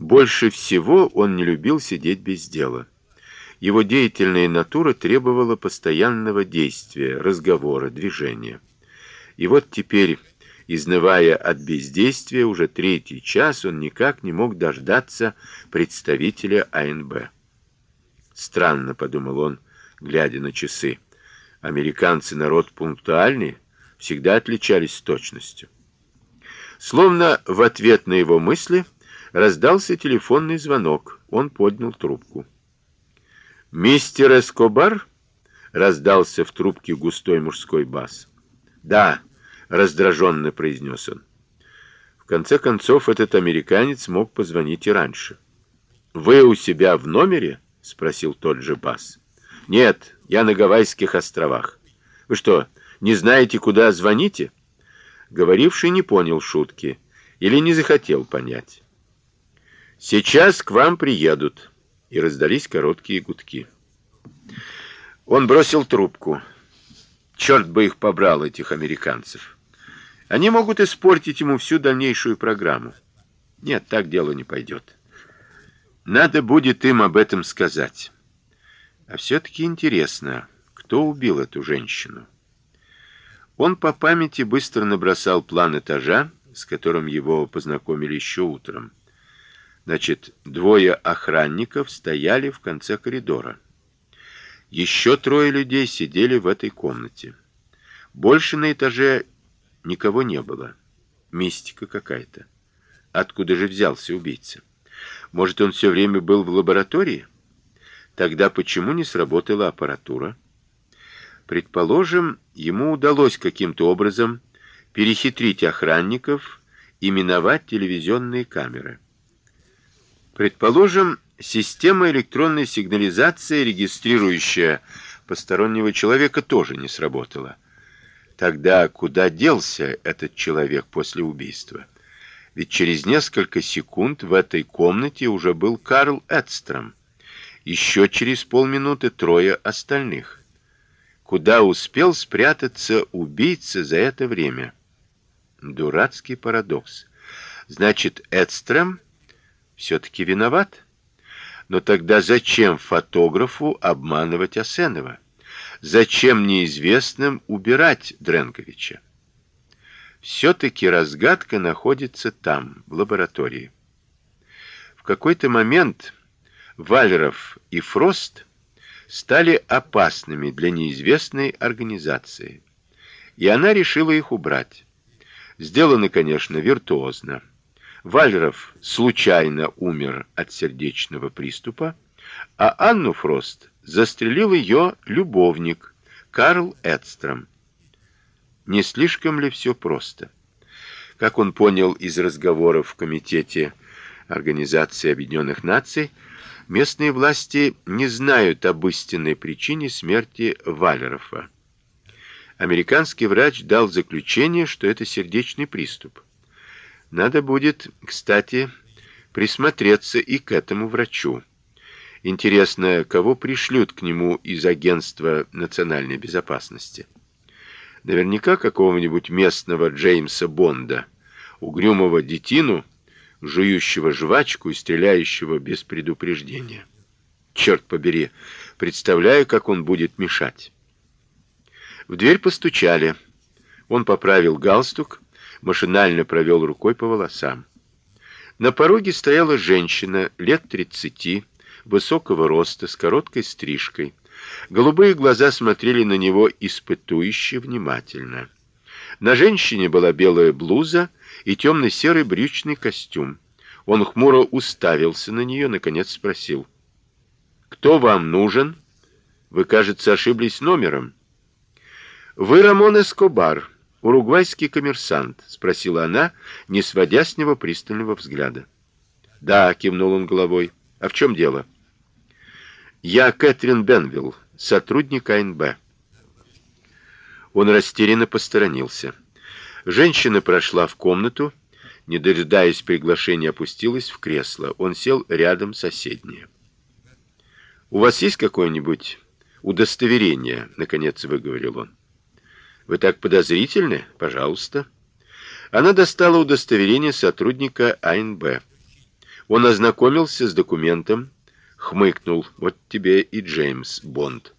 Больше всего он не любил сидеть без дела. Его деятельная натура требовала постоянного действия, разговора, движения. И вот теперь, изнывая от бездействия, уже третий час он никак не мог дождаться представителя АНБ. Странно, подумал он, глядя на часы. Американцы народ пунктуальный, всегда отличались точностью. Словно в ответ на его мысли раздался телефонный звонок. Он поднял трубку. «Мистер Эскобар?» — раздался в трубке густой мужской бас. «Да», — раздраженно произнес он. В конце концов, этот американец мог позвонить и раньше. «Вы у себя в номере?» — спросил тот же бас. «Нет, я на Гавайских островах. Вы что, не знаете, куда звоните?» Говоривший не понял шутки или не захотел понять. «Сейчас к вам приедут» и раздались короткие гудки. Он бросил трубку. Черт бы их побрал, этих американцев. Они могут испортить ему всю дальнейшую программу. Нет, так дело не пойдет. Надо будет им об этом сказать. А все-таки интересно, кто убил эту женщину? Он по памяти быстро набросал план этажа, с которым его познакомили еще утром. Значит, двое охранников стояли в конце коридора. Еще трое людей сидели в этой комнате. Больше на этаже никого не было. Мистика какая-то. Откуда же взялся убийца? Может, он все время был в лаборатории? Тогда почему не сработала аппаратура? Предположим, ему удалось каким-то образом перехитрить охранников и миновать телевизионные камеры. Предположим, система электронной сигнализации, регистрирующая постороннего человека, тоже не сработала. Тогда куда делся этот человек после убийства? Ведь через несколько секунд в этой комнате уже был Карл Эдстром. Еще через полминуты трое остальных. Куда успел спрятаться убийца за это время? Дурацкий парадокс. Значит, Эдстром все-таки виноват? Но тогда зачем фотографу обманывать Асенова? Зачем неизвестным убирать Дренковича? Все-таки разгадка находится там, в лаборатории. В какой-то момент Валеров и Фрост стали опасными для неизвестной организации, и она решила их убрать. Сделано, конечно, виртуозно. Валеров случайно умер от сердечного приступа, а Анну Фрост застрелил ее любовник Карл Эдстром. Не слишком ли все просто? Как он понял из разговоров в комитете Организации Объединенных Наций, местные власти не знают об истинной причине смерти Валерова. Американский врач дал заключение, что это сердечный приступ. Надо будет, кстати, присмотреться и к этому врачу. Интересно, кого пришлют к нему из агентства национальной безопасности? Наверняка какого-нибудь местного Джеймса Бонда, угрюмого детину, жующего жвачку и стреляющего без предупреждения. Черт побери, представляю, как он будет мешать. В дверь постучали. Он поправил галстук, машинально провел рукой по волосам. На пороге стояла женщина лет тридцати, высокого роста, с короткой стрижкой. Голубые глаза смотрели на него испытующе внимательно. На женщине была белая блуза и темно-серый брючный костюм. Он хмуро уставился на нее, наконец спросил: "Кто вам нужен? Вы, кажется, ошиблись номером". "Вы Рамон Эскобар", «Уругвайский коммерсант?» — спросила она, не сводя с него пристального взгляда. «Да», — кивнул он головой. «А в чем дело?» «Я Кэтрин Бенвилл, сотрудник АНБ». Он растерянно посторонился. Женщина прошла в комнату, не дожидаясь приглашения, опустилась в кресло. Он сел рядом соседнее. «У вас есть какое-нибудь удостоверение?» — наконец выговорил он. Вы так подозрительны? Пожалуйста. Она достала удостоверение сотрудника АНБ. Он ознакомился с документом, хмыкнул. Вот тебе и Джеймс Бонд.